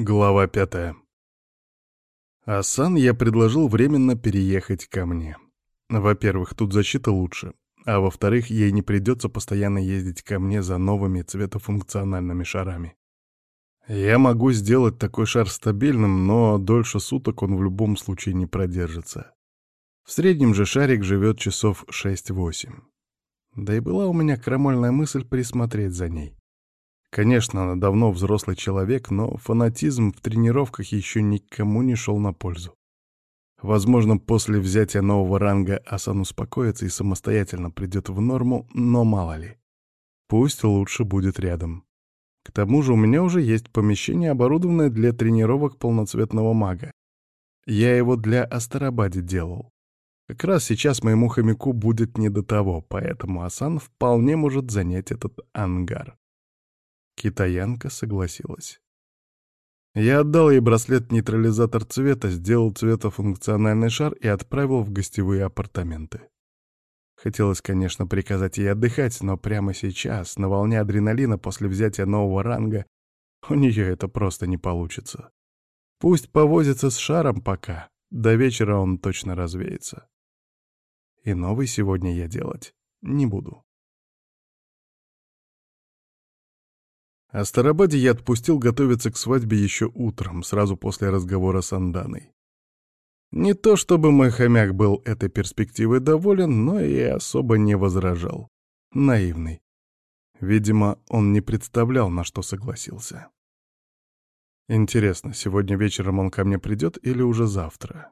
Глава пятая. Асан я предложил временно переехать ко мне. Во-первых, тут защита лучше, а во-вторых, ей не придется постоянно ездить ко мне за новыми цветофункциональными шарами. Я могу сделать такой шар стабильным, но дольше суток он в любом случае не продержится. В среднем же шарик живет часов 6-8. Да и была у меня крамольная мысль присмотреть за ней. Конечно, она давно взрослый человек, но фанатизм в тренировках еще никому не шел на пользу. Возможно, после взятия нового ранга Асан успокоится и самостоятельно придет в норму, но мало ли. Пусть лучше будет рядом. К тому же у меня уже есть помещение, оборудованное для тренировок полноцветного мага. Я его для Астарабаде делал. Как раз сейчас моему хомяку будет не до того, поэтому Асан вполне может занять этот ангар. Китаянка согласилась. Я отдал ей браслет-нейтрализатор цвета, сделал цветофункциональный шар и отправил в гостевые апартаменты. Хотелось, конечно, приказать ей отдыхать, но прямо сейчас, на волне адреналина после взятия нового ранга, у нее это просто не получится. Пусть повозится с шаром пока, до вечера он точно развеется. И новый сегодня я делать не буду. Астарабаде я отпустил готовиться к свадьбе еще утром, сразу после разговора с Анданой. Не то чтобы мой хомяк был этой перспективой доволен, но и особо не возражал. Наивный. Видимо, он не представлял, на что согласился. Интересно, сегодня вечером он ко мне придет или уже завтра?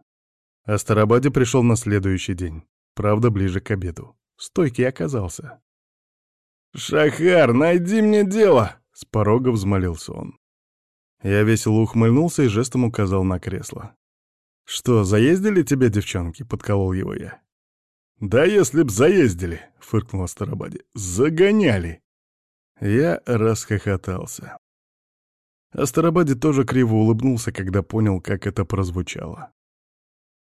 Астарабаде пришел на следующий день, правда, ближе к обеду. Стойкий оказался. «Шахар, найди мне дело!» С порога взмолился он. Я весело ухмыльнулся и жестом указал на кресло. «Что, заездили тебя девчонки?» — подколол его я. «Да если б заездили!» — фыркнул Старобади. «Загоняли!» Я расхохотался. Астарабаде тоже криво улыбнулся, когда понял, как это прозвучало.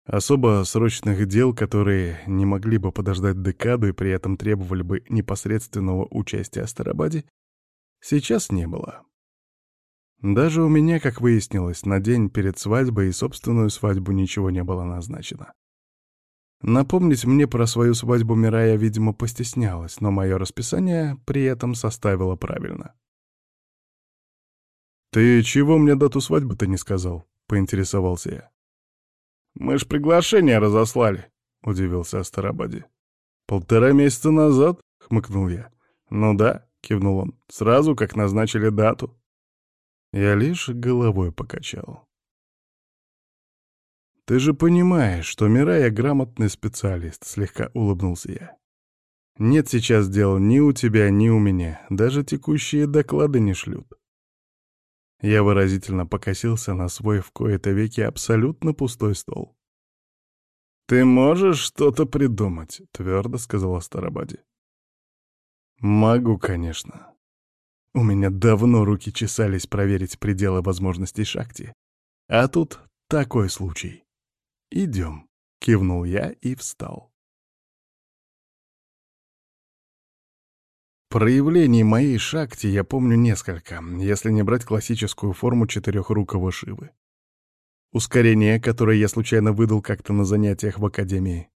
Особо срочных дел, которые не могли бы подождать декаду и при этом требовали бы непосредственного участия Астарабаде, сейчас не было. Даже у меня, как выяснилось, на день перед свадьбой и собственную свадьбу ничего не было назначено. Напомнить мне про свою свадьбу Мирая, видимо, постеснялась, но мое расписание при этом составило правильно. «Ты чего мне дату свадьбы-то не сказал?» — поинтересовался я. «Мы ж приглашение разослали», — удивился Астарабаде. «Полтора месяца назад?» — хмыкнул я. «Ну да, — кивнул он. «Сразу, как назначили дату». Я лишь головой покачал. «Ты же понимаешь, что Мирая грамотный специалист», — слегка улыбнулся я. «Нет сейчас дел ни у тебя, ни у меня. Даже текущие доклады не шлют». Я выразительно покосился на свой в кои-то веки абсолютно пустой стол. «Ты можешь что-то придумать», — твердо сказала Старобади. Могу, конечно. У меня давно руки чесались проверить пределы возможностей Шакти. А тут такой случай. Идем, кивнул я и встал. Проявлений моей Шакти я помню несколько, если не брать классическую форму четырехрукого Шивы. Ускорение, которое я случайно выдал как-то на занятиях в Академии.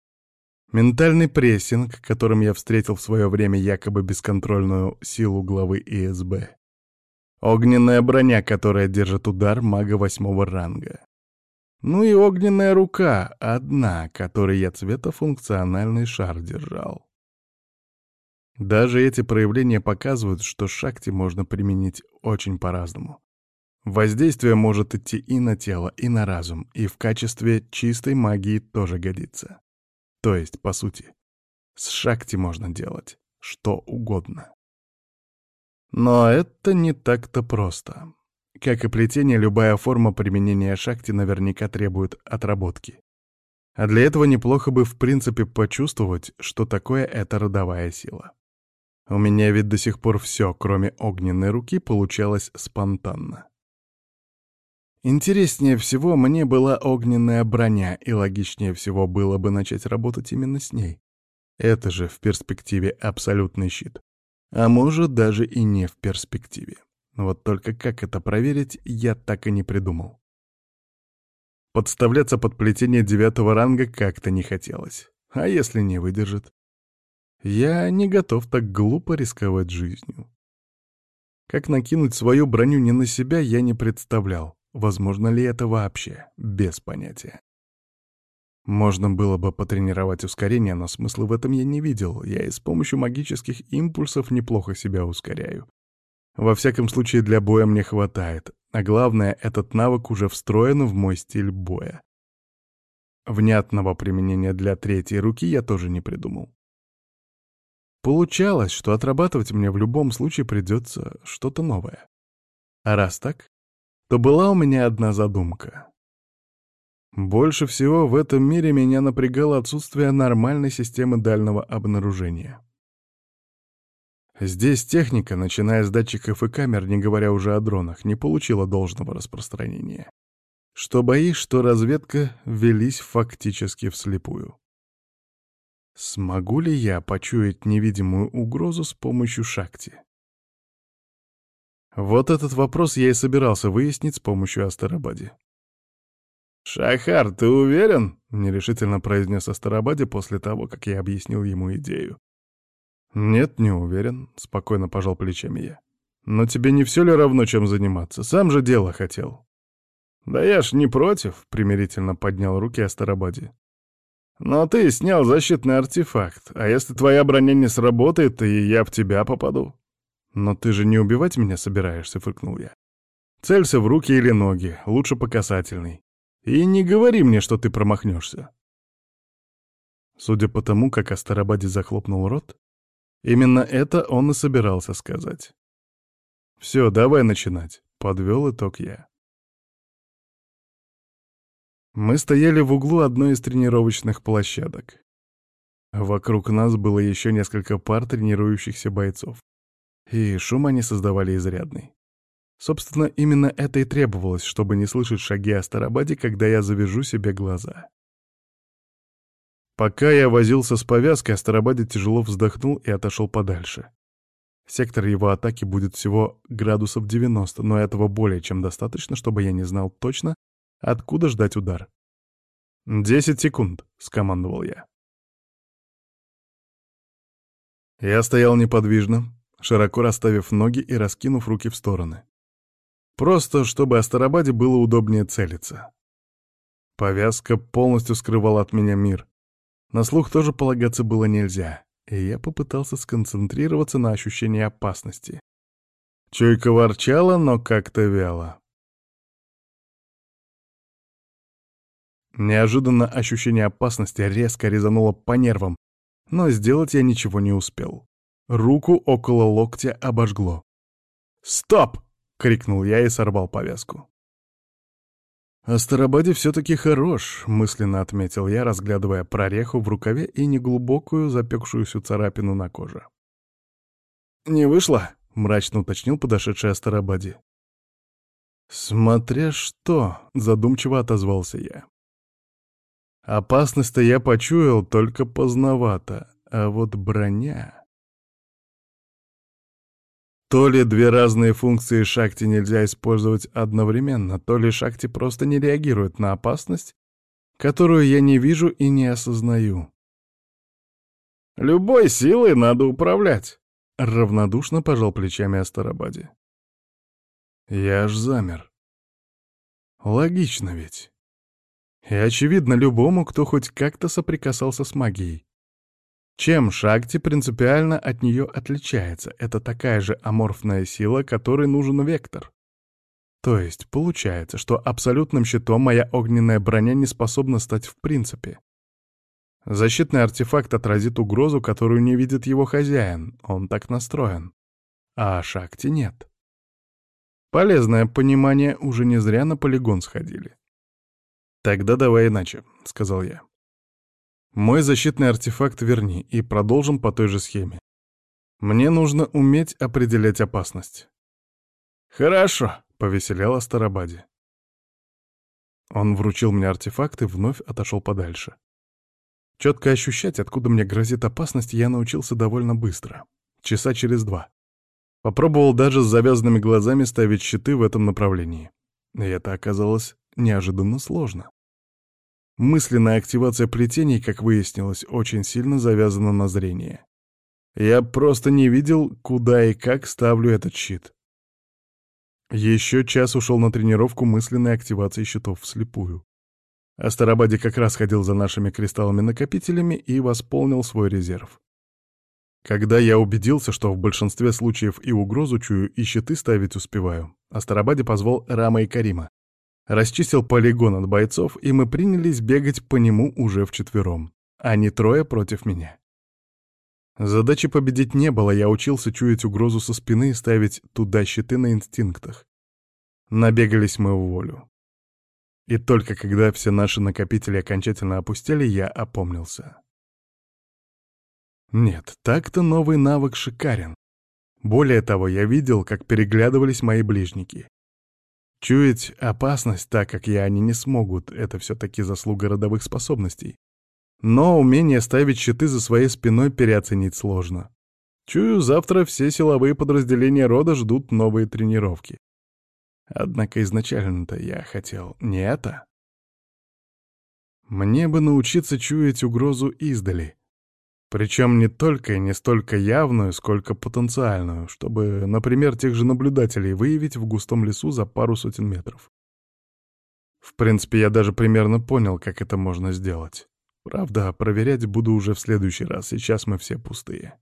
Ментальный прессинг, которым я встретил в свое время якобы бесконтрольную силу главы ИСБ. Огненная броня, которая держит удар мага восьмого ранга. Ну и огненная рука, одна, которой я цветофункциональный шар держал. Даже эти проявления показывают, что шахте можно применить очень по-разному. Воздействие может идти и на тело, и на разум, и в качестве чистой магии тоже годится. То есть, по сути, с шахти можно делать что угодно. Но это не так-то просто. Как и плетение, любая форма применения шахти наверняка требует отработки. А для этого неплохо бы в принципе почувствовать, что такое эта родовая сила. У меня ведь до сих пор все, кроме огненной руки, получалось спонтанно. Интереснее всего мне была огненная броня, и логичнее всего было бы начать работать именно с ней. Это же в перспективе абсолютный щит. А может, даже и не в перспективе. Вот только как это проверить, я так и не придумал. Подставляться под плетение девятого ранга как-то не хотелось. А если не выдержит? Я не готов так глупо рисковать жизнью. Как накинуть свою броню не на себя, я не представлял. Возможно ли это вообще? Без понятия. Можно было бы потренировать ускорение, но смысла в этом я не видел. Я и с помощью магических импульсов неплохо себя ускоряю. Во всяком случае, для боя мне хватает. А главное, этот навык уже встроен в мой стиль боя. Внятного применения для третьей руки я тоже не придумал. Получалось, что отрабатывать мне в любом случае придется что-то новое. А раз так, то была у меня одна задумка. Больше всего в этом мире меня напрягало отсутствие нормальной системы дальнего обнаружения. Здесь техника, начиная с датчиков и камер, не говоря уже о дронах, не получила должного распространения. Что бои, что разведка велись фактически вслепую. Смогу ли я почуять невидимую угрозу с помощью шакти? Вот этот вопрос я и собирался выяснить с помощью Астарабади. «Шахар, ты уверен?» — нерешительно произнес Астарабаде после того, как я объяснил ему идею. «Нет, не уверен», — спокойно пожал плечами я. «Но тебе не все ли равно, чем заниматься? Сам же дело хотел». «Да я ж не против», — примирительно поднял руки Астарабаде. «Но ты снял защитный артефакт, а если твоя броня не сработает, то и я в тебя попаду». «Но ты же не убивать меня собираешься», — фыркнул я. «Целься в руки или ноги, лучше по касательной. И не говори мне, что ты промахнешься. Судя по тому, как Астарабаде захлопнул рот, именно это он и собирался сказать. «Все, давай начинать», — подвел итог я. Мы стояли в углу одной из тренировочных площадок. Вокруг нас было еще несколько пар тренирующихся бойцов. И шум они создавали изрядный. Собственно, именно это и требовалось, чтобы не слышать шаги Астарабаде, когда я завяжу себе глаза. Пока я возился с повязкой, Астарабаде тяжело вздохнул и отошел подальше. Сектор его атаки будет всего градусов 90, но этого более чем достаточно, чтобы я не знал точно, откуда ждать удар. «Десять секунд», — скомандовал я. Я стоял неподвижно, широко расставив ноги и раскинув руки в стороны. Просто, чтобы Астарабаде было удобнее целиться. Повязка полностью скрывала от меня мир. На слух тоже полагаться было нельзя, и я попытался сконцентрироваться на ощущении опасности. Чуйка ворчала, но как-то вяло. Неожиданно ощущение опасности резко резануло по нервам, но сделать я ничего не успел. Руку около локтя обожгло. «Стоп!» — крикнул я и сорвал повязку. «Астарабаде все-таки хорош», — мысленно отметил я, разглядывая прореху в рукаве и неглубокую запекшуюся царапину на коже. «Не вышло?» — мрачно уточнил подошедший Астарабаде. «Смотря что», — задумчиво отозвался я. «Опасность-то я почуял, только поздновато, а вот броня...» То ли две разные функции шахти нельзя использовать одновременно, то ли шахти просто не реагирует на опасность, которую я не вижу и не осознаю. «Любой силой надо управлять», — равнодушно пожал плечами Астарабаде. Я аж замер. Логично ведь. И очевидно любому, кто хоть как-то соприкасался с магией. Чем Шакти принципиально от нее отличается? Это такая же аморфная сила, которой нужен вектор. То есть получается, что абсолютным щитом моя огненная броня не способна стать в принципе. Защитный артефакт отразит угрозу, которую не видит его хозяин, он так настроен. А Шакти нет. Полезное понимание, уже не зря на полигон сходили. «Тогда давай иначе», — сказал я. Мой защитный артефакт верни и продолжим по той же схеме. Мне нужно уметь определять опасность. Хорошо, повеселял Астарабаде. Он вручил мне артефакт и вновь отошел подальше. Четко ощущать, откуда мне грозит опасность, я научился довольно быстро. Часа через два. Попробовал даже с завязанными глазами ставить щиты в этом направлении. И это оказалось неожиданно сложно. Мысленная активация плетений, как выяснилось, очень сильно завязана на зрение. Я просто не видел, куда и как ставлю этот щит. Еще час ушел на тренировку мысленной активации щитов вслепую. Астарабаде как раз ходил за нашими кристаллами-накопителями и восполнил свой резерв. Когда я убедился, что в большинстве случаев и угрозу чую, и щиты ставить успеваю, Астарабаде позвал Рама и Карима. Расчистил полигон от бойцов, и мы принялись бегать по нему уже вчетвером. Они трое против меня. Задачи победить не было, я учился чуять угрозу со спины и ставить туда щиты на инстинктах. Набегались мы в волю. И только когда все наши накопители окончательно опустили, я опомнился. Нет, так-то новый навык шикарен. Более того, я видел, как переглядывались мои ближники. Чуять опасность так, как я, они не смогут, это все-таки заслуга родовых способностей. Но умение ставить щиты за своей спиной переоценить сложно. Чую, завтра все силовые подразделения рода ждут новые тренировки. Однако изначально-то я хотел не это. Мне бы научиться чуять угрозу издали. Причем не только и не столько явную, сколько потенциальную, чтобы, например, тех же наблюдателей выявить в густом лесу за пару сотен метров. В принципе, я даже примерно понял, как это можно сделать. Правда, проверять буду уже в следующий раз, сейчас мы все пустые.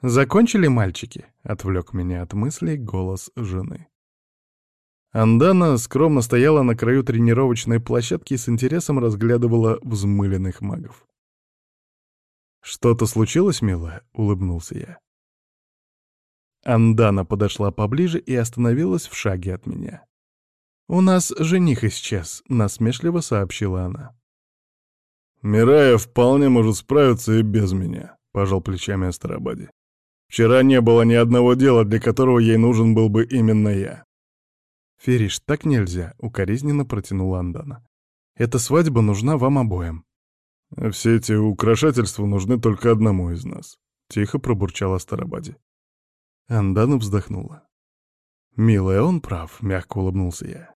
«Закончили, мальчики?» — отвлек меня от мыслей голос жены. Андана скромно стояла на краю тренировочной площадки и с интересом разглядывала взмыленных магов. «Что-то случилось, милая?» — улыбнулся я. Андана подошла поближе и остановилась в шаге от меня. «У нас жених исчез», — насмешливо сообщила она. «Мирая вполне может справиться и без меня», — пожал плечами Астарабаде. «Вчера не было ни одного дела, для которого ей нужен был бы именно я». «Фериш, так нельзя», — укоризненно протянула Андана. «Эта свадьба нужна вам обоим». «Все эти украшательства нужны только одному из нас», — тихо пробурчал Астарабаде. Андана вздохнула. «Милая, он прав», — мягко улыбнулся я.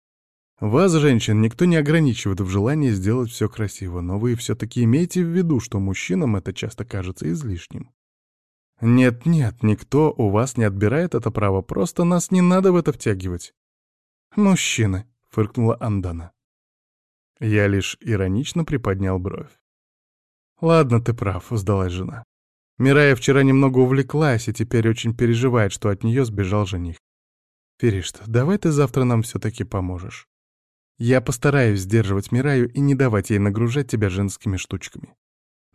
Вас, женщин, никто не ограничивает в желании сделать все красиво, но вы все-таки имейте в виду, что мужчинам это часто кажется излишним. Нет-нет, никто у вас не отбирает это право, просто нас не надо в это втягивать. Мужчины, — фыркнула Андана. Я лишь иронично приподнял бровь. «Ладно, ты прав», — сдалась жена. Мирая вчера немного увлеклась и теперь очень переживает, что от нее сбежал жених. «Феришта, давай ты завтра нам все-таки поможешь. Я постараюсь сдерживать Мираю и не давать ей нагружать тебя женскими штучками.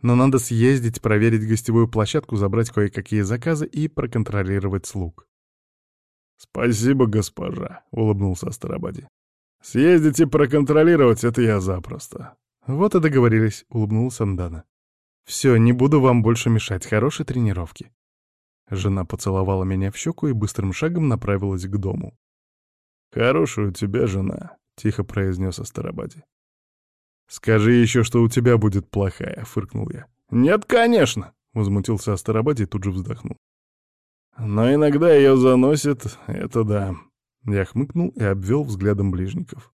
Но надо съездить, проверить гостевую площадку, забрать кое-какие заказы и проконтролировать слуг. «Спасибо, госпожа», — улыбнулся Астарабаде. «Съездите проконтролировать, это я запросто». «Вот и договорились», — улыбнулся Андана. «Все, не буду вам больше мешать. Хорошей тренировки». Жена поцеловала меня в щеку и быстрым шагом направилась к дому. «Хорошая у тебя жена», — тихо произнес Астарабаде. «Скажи еще, что у тебя будет плохая», — фыркнул я. «Нет, конечно», — возмутился Астарабаде и тут же вздохнул. «Но иногда ее заносит, это да». Я хмыкнул и обвел взглядом ближников.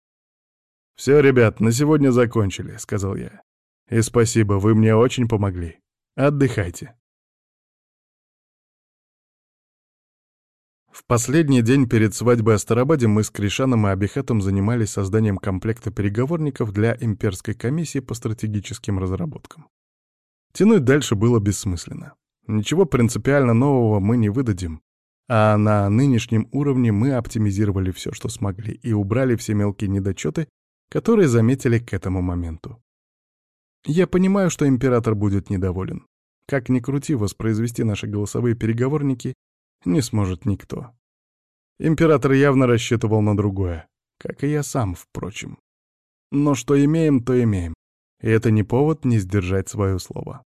«Все, ребят, на сегодня закончили», — сказал я. «И спасибо, вы мне очень помогли. Отдыхайте». В последний день перед свадьбой Астарабаде мы с Кришаном и Абихатом занимались созданием комплекта переговорников для имперской комиссии по стратегическим разработкам. Тянуть дальше было бессмысленно. Ничего принципиально нового мы не выдадим, а на нынешнем уровне мы оптимизировали все, что смогли, и убрали все мелкие недочеты, которые заметили к этому моменту. Я понимаю, что император будет недоволен. Как ни крути, воспроизвести наши голосовые переговорники не сможет никто. Император явно рассчитывал на другое, как и я сам, впрочем. Но что имеем, то имеем, и это не повод не сдержать свое слово.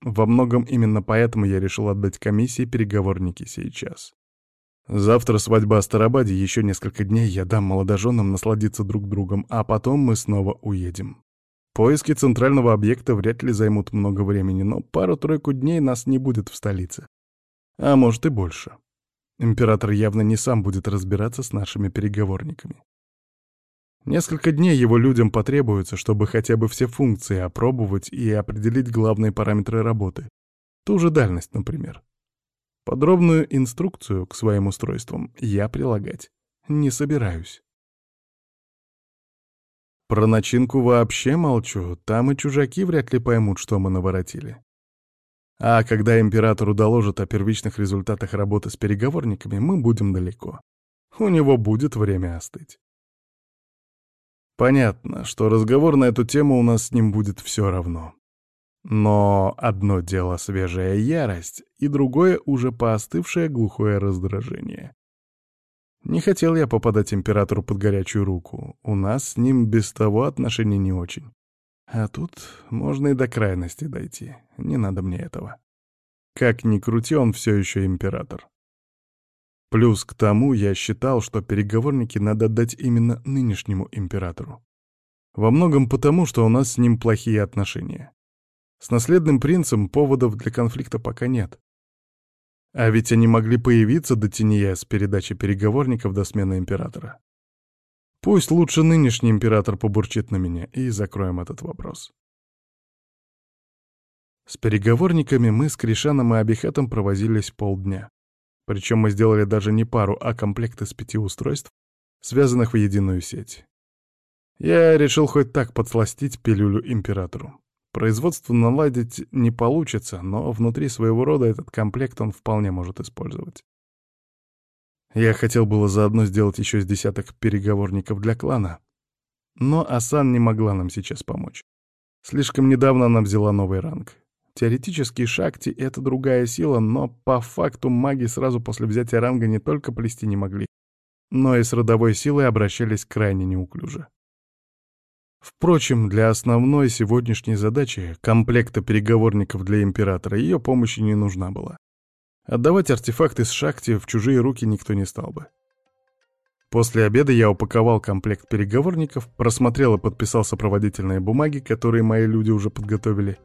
Во многом именно поэтому я решил отдать комиссии переговорники сейчас. Завтра свадьба Астарабаде, еще несколько дней я дам молодоженам насладиться друг другом, а потом мы снова уедем. Поиски центрального объекта вряд ли займут много времени, но пару-тройку дней нас не будет в столице. А может и больше. Император явно не сам будет разбираться с нашими переговорниками. Несколько дней его людям потребуется, чтобы хотя бы все функции опробовать и определить главные параметры работы. Ту же дальность, например. Подробную инструкцию к своим устройствам я прилагать не собираюсь. Про начинку вообще молчу, там и чужаки вряд ли поймут, что мы наворотили. А когда императору доложат о первичных результатах работы с переговорниками, мы будем далеко. У него будет время остыть. Понятно, что разговор на эту тему у нас с ним будет все равно. Но одно дело свежая ярость, и другое уже поостывшее глухое раздражение. Не хотел я попадать императору под горячую руку. У нас с ним без того отношения не очень. А тут можно и до крайности дойти. Не надо мне этого. Как ни крути, он все еще император. Плюс к тому я считал, что переговорники надо отдать именно нынешнему императору. Во многом потому, что у нас с ним плохие отношения. С наследным принцем поводов для конфликта пока нет. А ведь они могли появиться до Тинья с передачи переговорников до смены императора. Пусть лучше нынешний император побурчит на меня, и закроем этот вопрос. С переговорниками мы с Кришаном и Абихатом провозились полдня. Причем мы сделали даже не пару, а комплект из пяти устройств, связанных в единую сеть. Я решил хоть так подсластить пилюлю императору. Производство наладить не получится, но внутри своего рода этот комплект он вполне может использовать. Я хотел было заодно сделать еще с десяток переговорников для клана, но Асан не могла нам сейчас помочь. Слишком недавно она взяла новый ранг. Теоретически Шакти — это другая сила, но по факту маги сразу после взятия ранга не только плести не могли, но и с родовой силой обращались крайне неуклюже. Впрочем, для основной сегодняшней задачи, комплекта переговорников для Императора, ее помощи не нужна была. Отдавать артефакты с шахти в чужие руки никто не стал бы. После обеда я упаковал комплект переговорников, просмотрел и подписал сопроводительные бумаги, которые мои люди уже подготовили,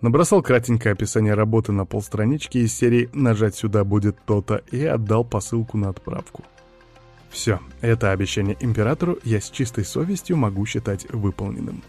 Набросал кратенькое описание работы на полстранички из серии «Нажать сюда будет то-то» и отдал посылку на отправку. Все, это обещание императору я с чистой совестью могу считать выполненным.